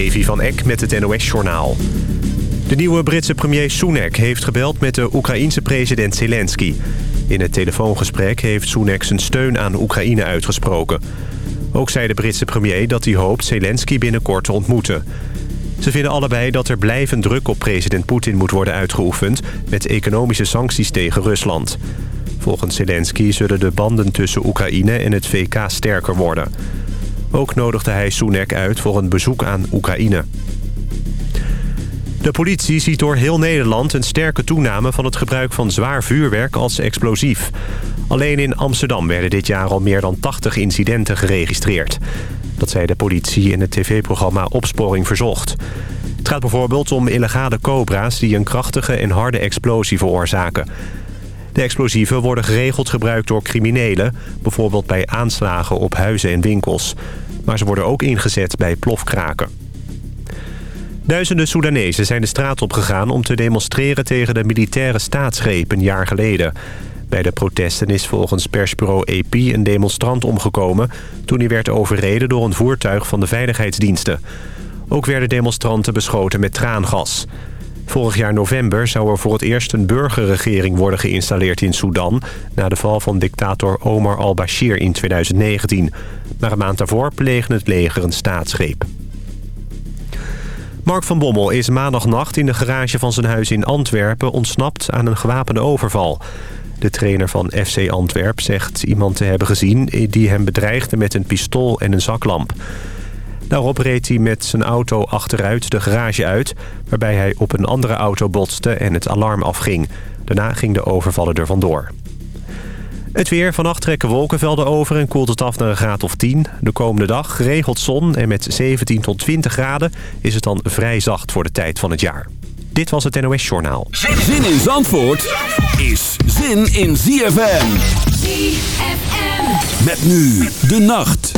Levi van Eck met het NOS-journaal. De nieuwe Britse premier Sunak heeft gebeld met de Oekraïense president Zelensky. In het telefoongesprek heeft Sunak zijn steun aan Oekraïne uitgesproken. Ook zei de Britse premier dat hij hoopt Zelensky binnenkort te ontmoeten. Ze vinden allebei dat er blijvend druk op president Poetin moet worden uitgeoefend... met economische sancties tegen Rusland. Volgens Zelensky zullen de banden tussen Oekraïne en het VK sterker worden. Ook nodigde hij Sunak uit voor een bezoek aan Oekraïne. De politie ziet door heel Nederland een sterke toename van het gebruik van zwaar vuurwerk als explosief. Alleen in Amsterdam werden dit jaar al meer dan 80 incidenten geregistreerd. Dat zei de politie in het tv-programma Opsporing Verzocht. Het gaat bijvoorbeeld om illegale cobra's die een krachtige en harde explosie veroorzaken. De explosieven worden geregeld gebruikt door criminelen... bijvoorbeeld bij aanslagen op huizen en winkels. Maar ze worden ook ingezet bij plofkraken. Duizenden Soedanezen zijn de straat opgegaan om te demonstreren tegen de militaire staatsgreep een jaar geleden. Bij de protesten is volgens persbureau AP een demonstrant omgekomen... toen hij werd overreden door een voertuig van de veiligheidsdiensten. Ook werden demonstranten beschoten met traangas. Vorig jaar november zou er voor het eerst een burgerregering worden geïnstalleerd in Sudan... na de val van dictator Omar al-Bashir in 2019. Maar een maand daarvoor pleegde het leger een staatsgreep. Mark van Bommel is maandagnacht in de garage van zijn huis in Antwerpen ontsnapt aan een gewapende overval. De trainer van FC Antwerp zegt iemand te hebben gezien die hem bedreigde met een pistool en een zaklamp. Daarop reed hij met zijn auto achteruit de garage uit... waarbij hij op een andere auto botste en het alarm afging. Daarna ging de overvaller er vandoor. Het weer. Vannacht trekken wolkenvelden over en koelt het af naar een graad of 10. De komende dag geregeld zon en met 17 tot 20 graden is het dan vrij zacht voor de tijd van het jaar. Dit was het NOS Journaal. Zin in Zandvoort is zin in ZFM. ZFM. Met nu de nacht.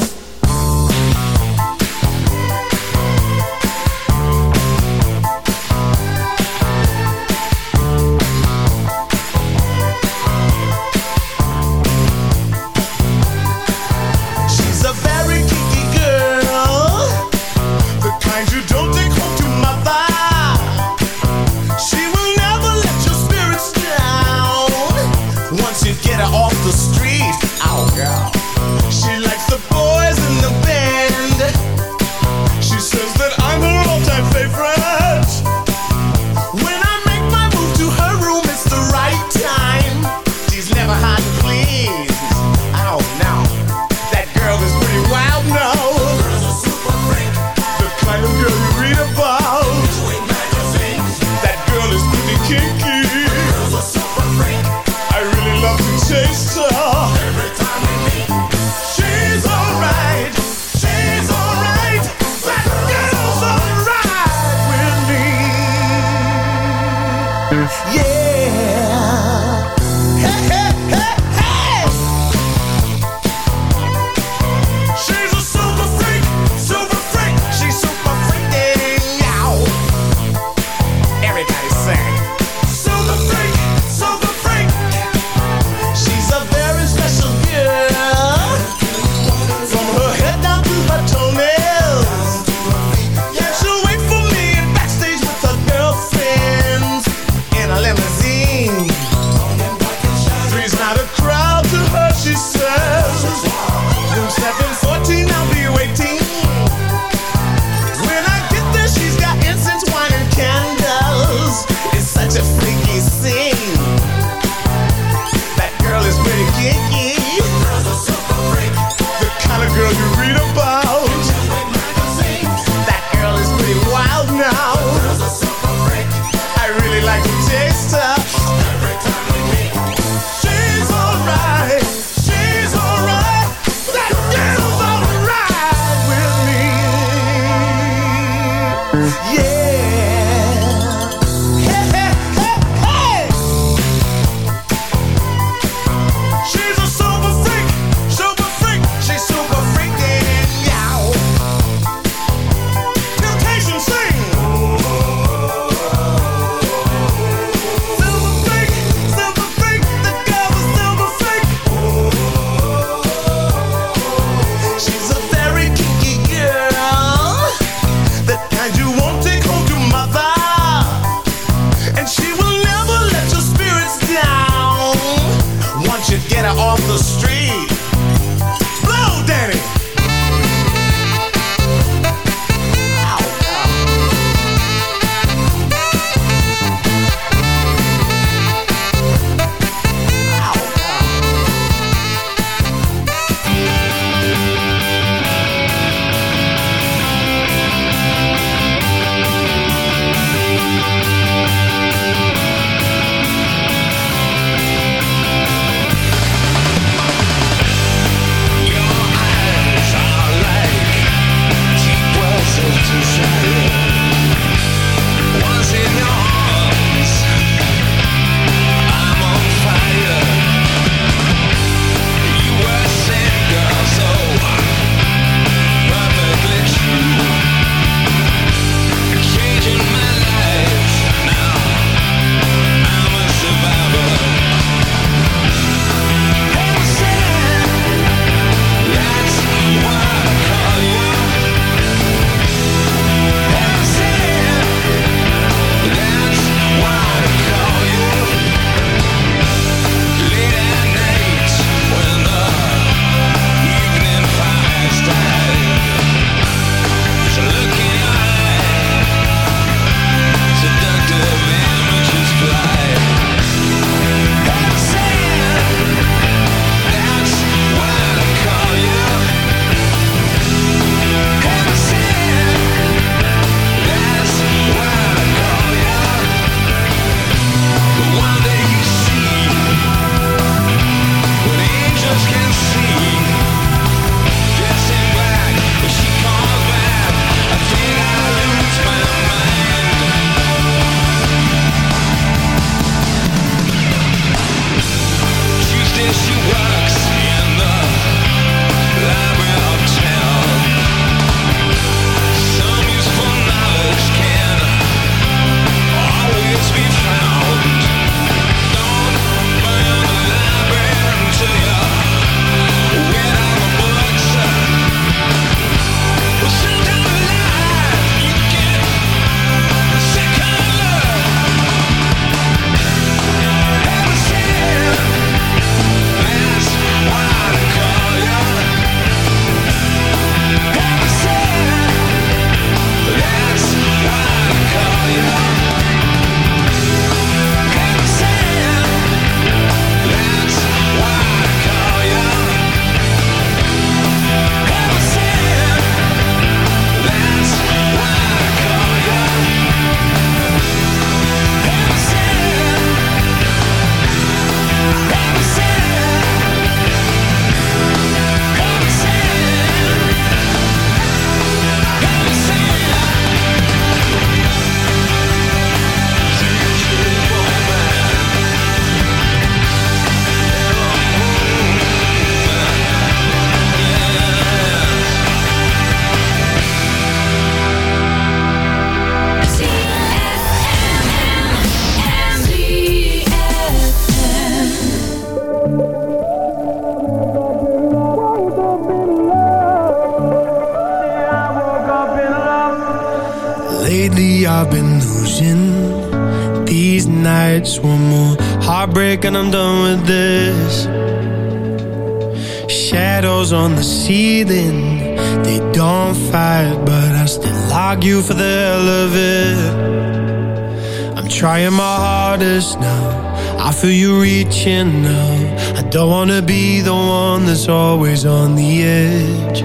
Now. I don't wanna be the one that's always on the edge.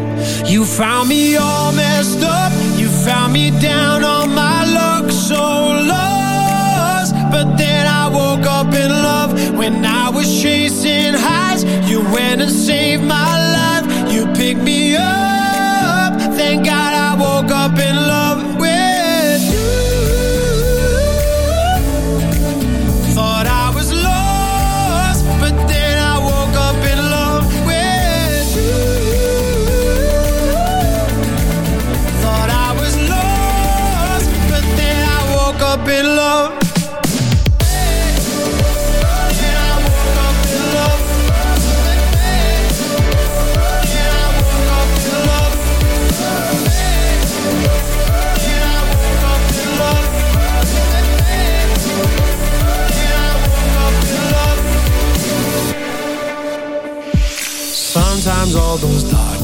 You found me all messed up. You found me down on my luck, so lost. But then I woke up in love when I was chasing highs. You went and saved my life. You picked me up. Thank God I woke up in love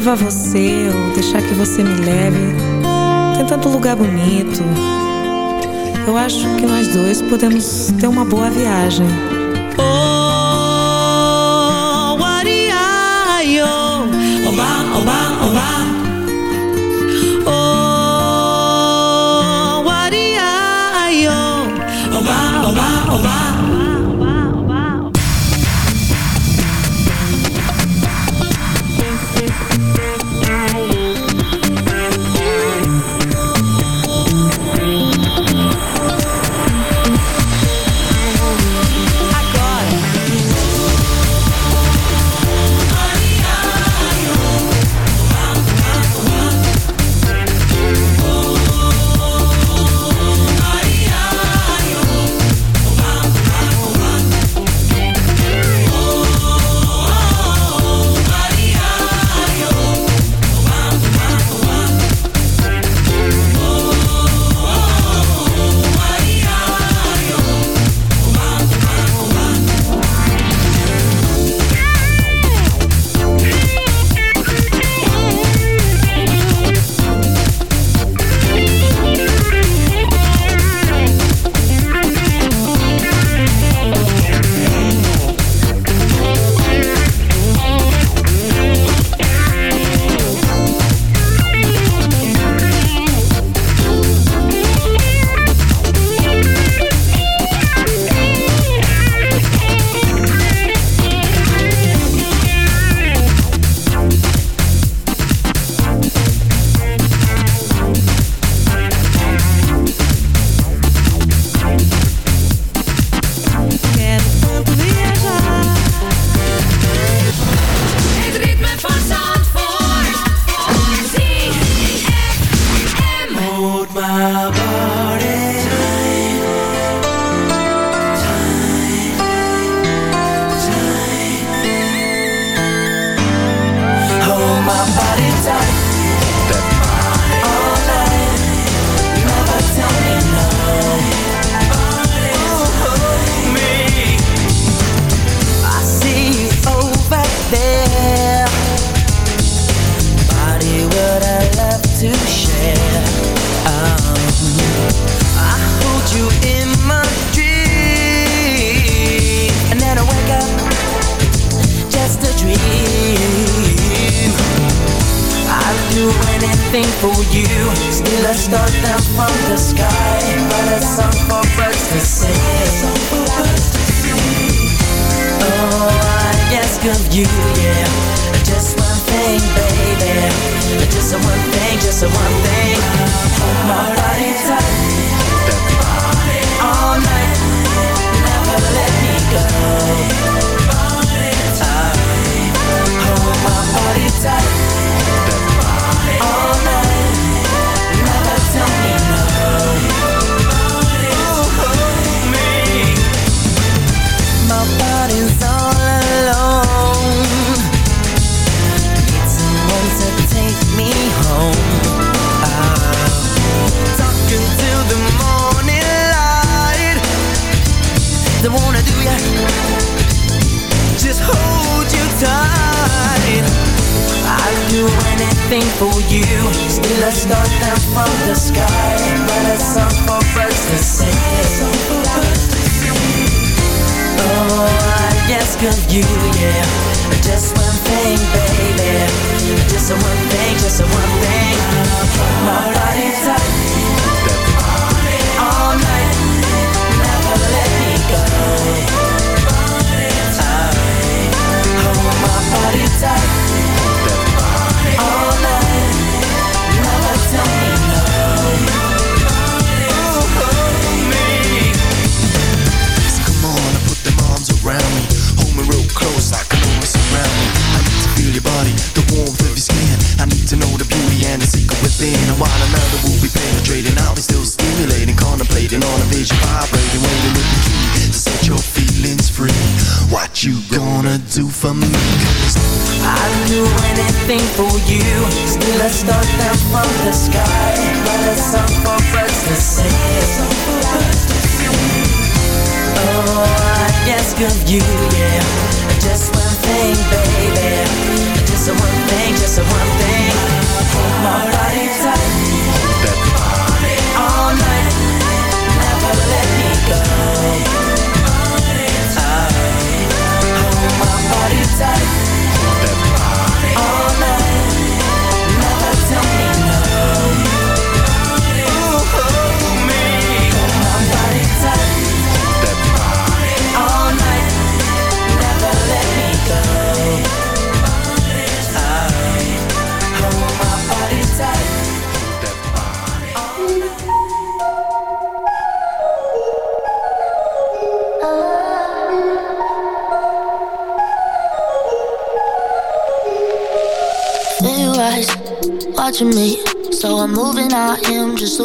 levar você ou deixar que você me leve. Tem tanto lugar bonito. Eu acho que nós dois podemos ter uma boa viagem. Oh, wariayo, oba, oba, oba.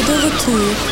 de retour.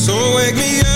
So wake me up.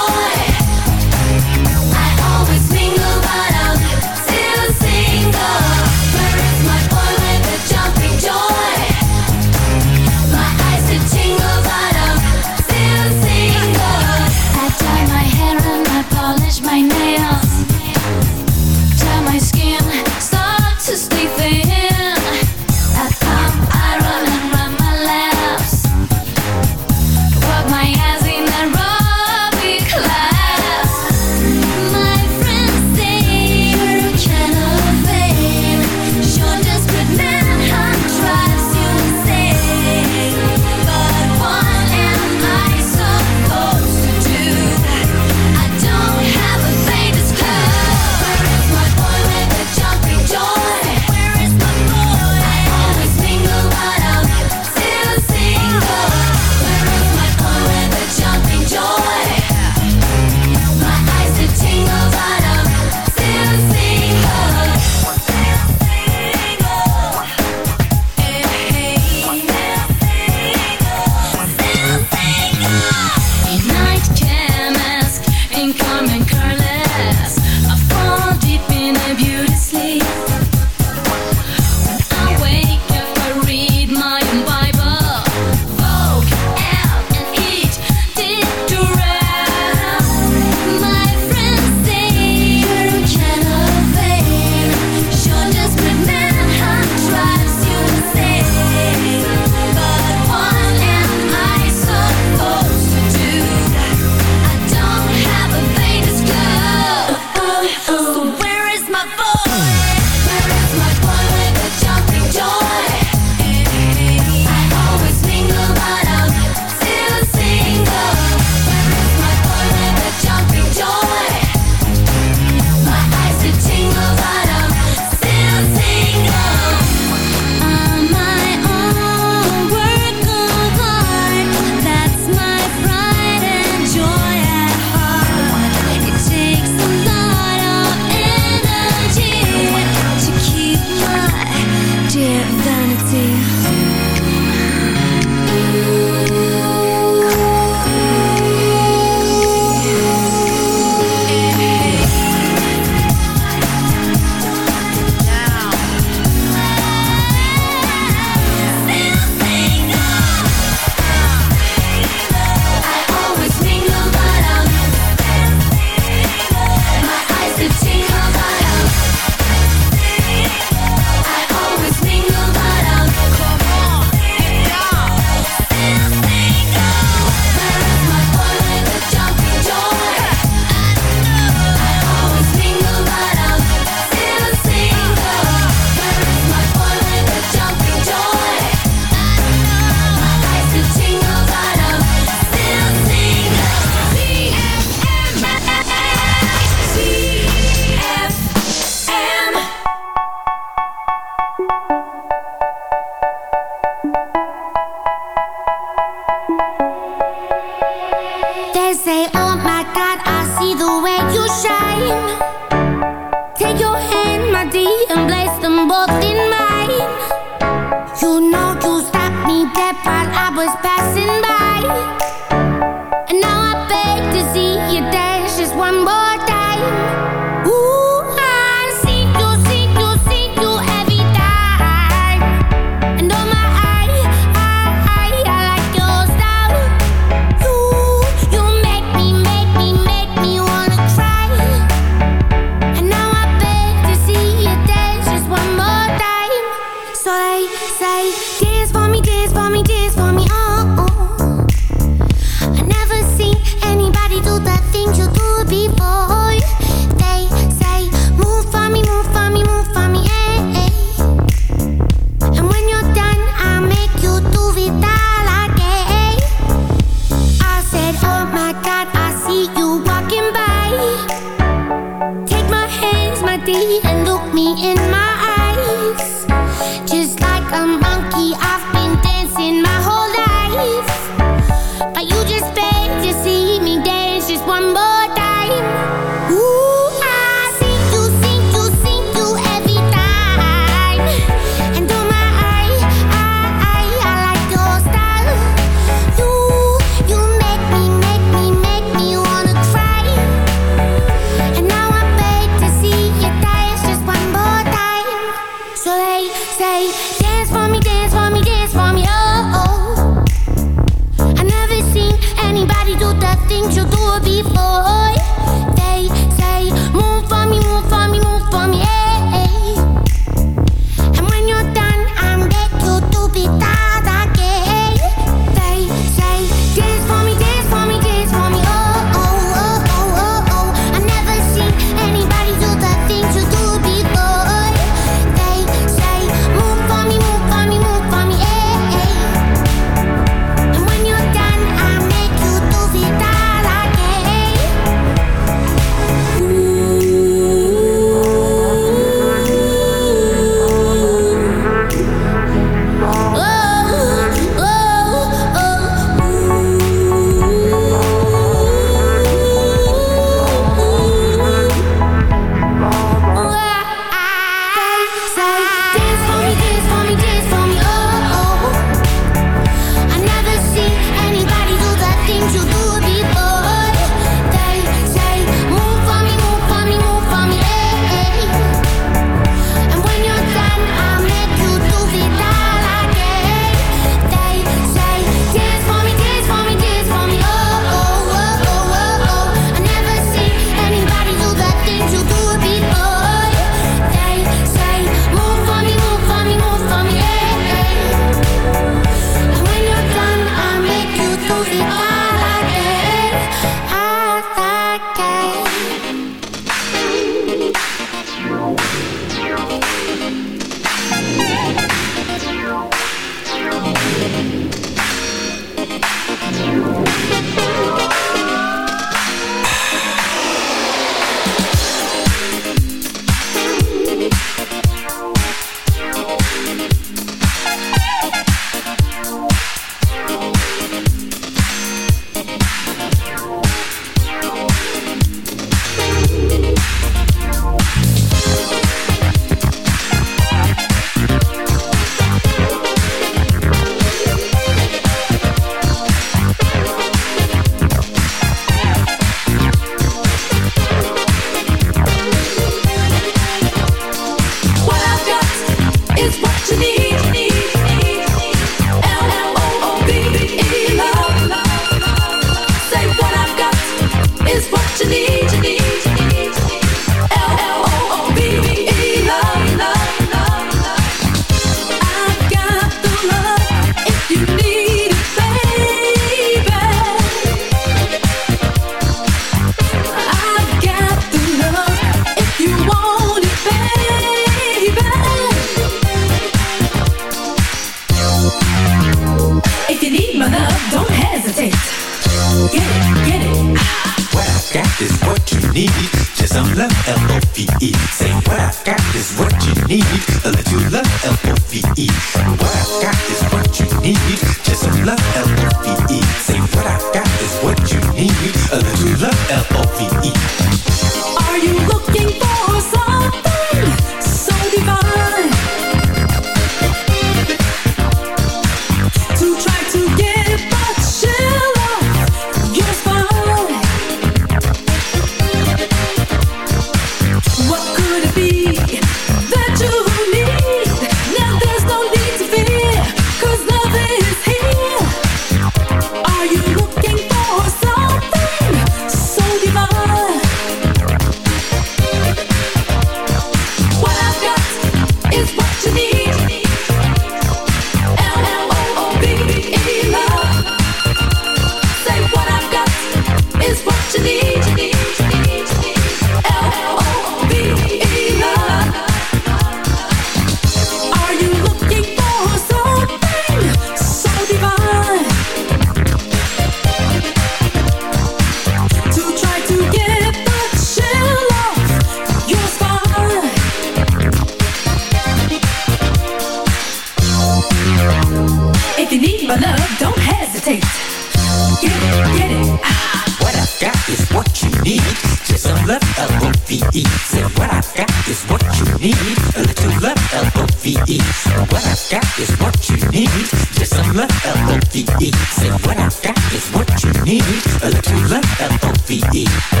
Say when I got is what you need. A little love, L-O-V-E.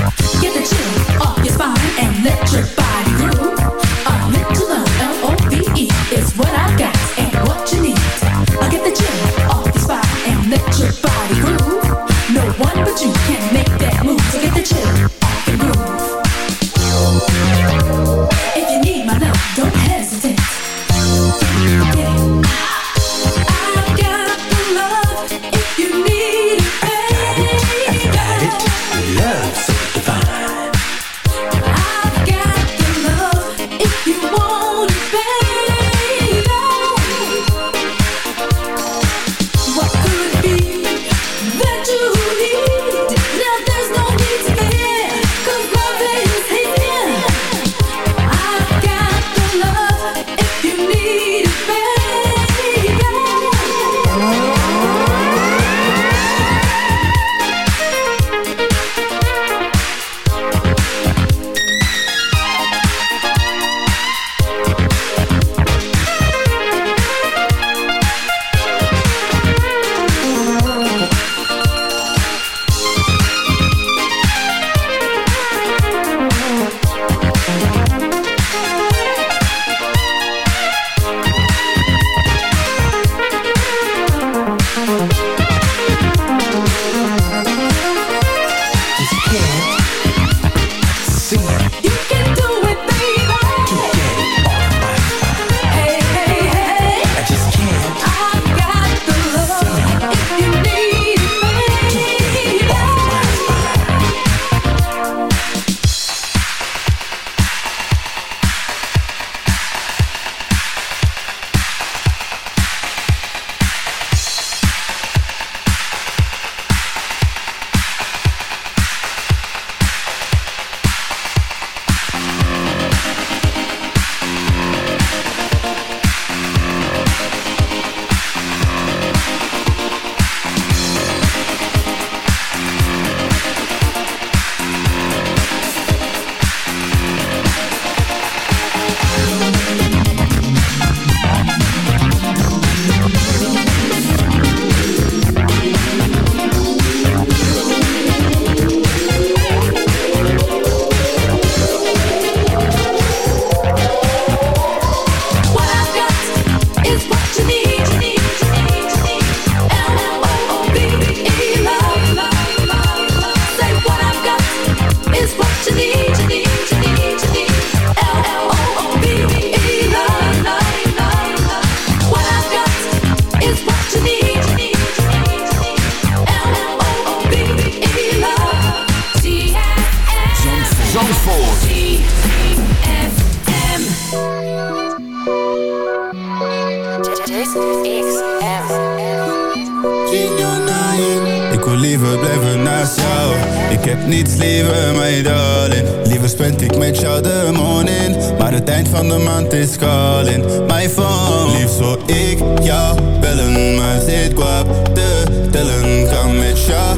wil liever blijven naast jou. Ik heb niets liever, mijn darling. Liever spend ik met jou de morning. Maar het eind van de maand is calling My phone. Liefst zou ik jou bellen Maar zit kwap te tellen. Kan met jou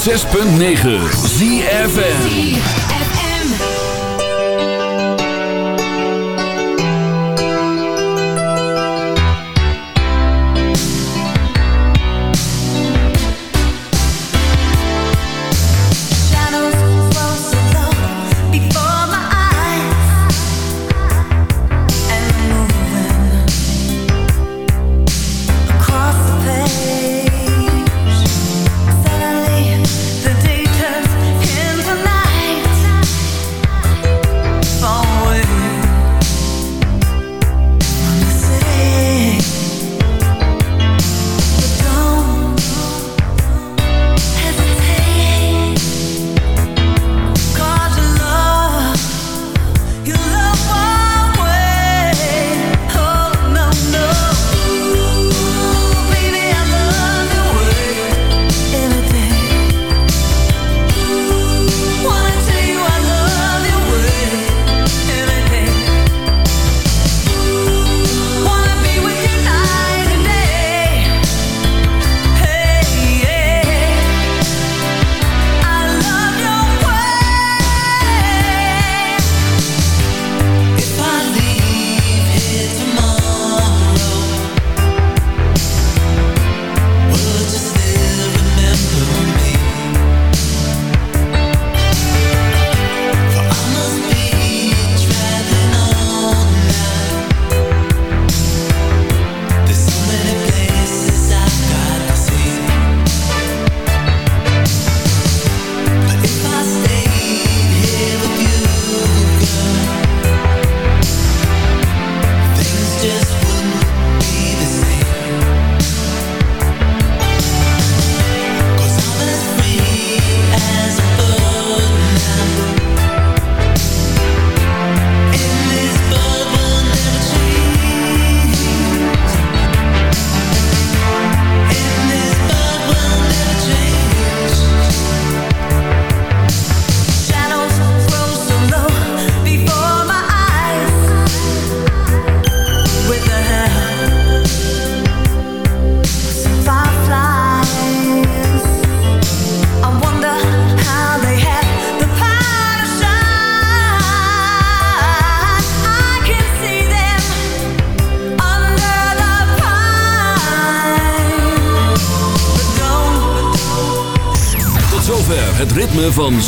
6.9